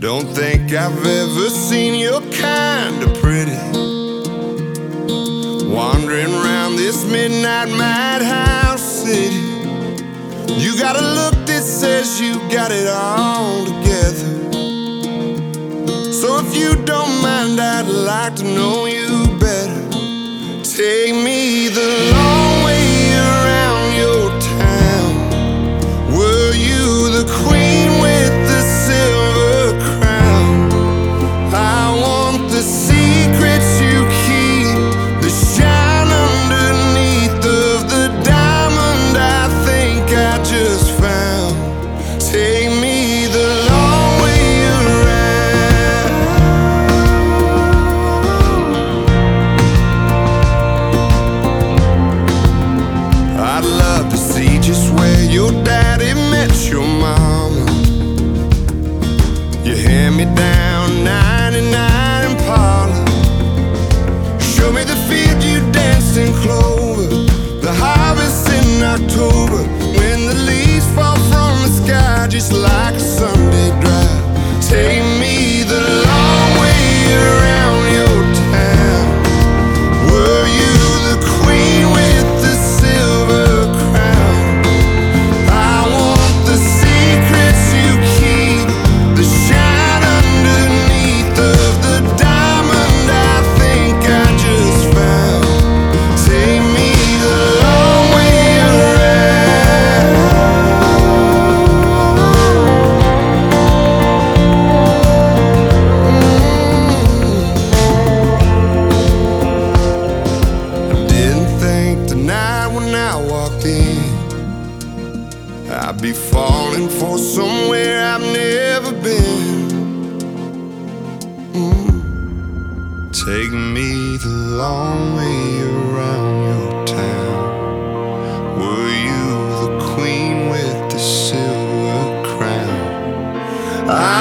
Don't think I've ever seen your kind of pretty. Wandering around this midnight madhouse city. You got a look that says you got it all together. So if you don't mind, I'd like to know you better. Take me the long your daddy met your mama. You hand me down 99 Impala. Show me the field you danced in clover. The harvest in October. In I'd be falling for somewhere I've never been. Mm. Take me the long way around your town. Were you the queen with the silver crown? I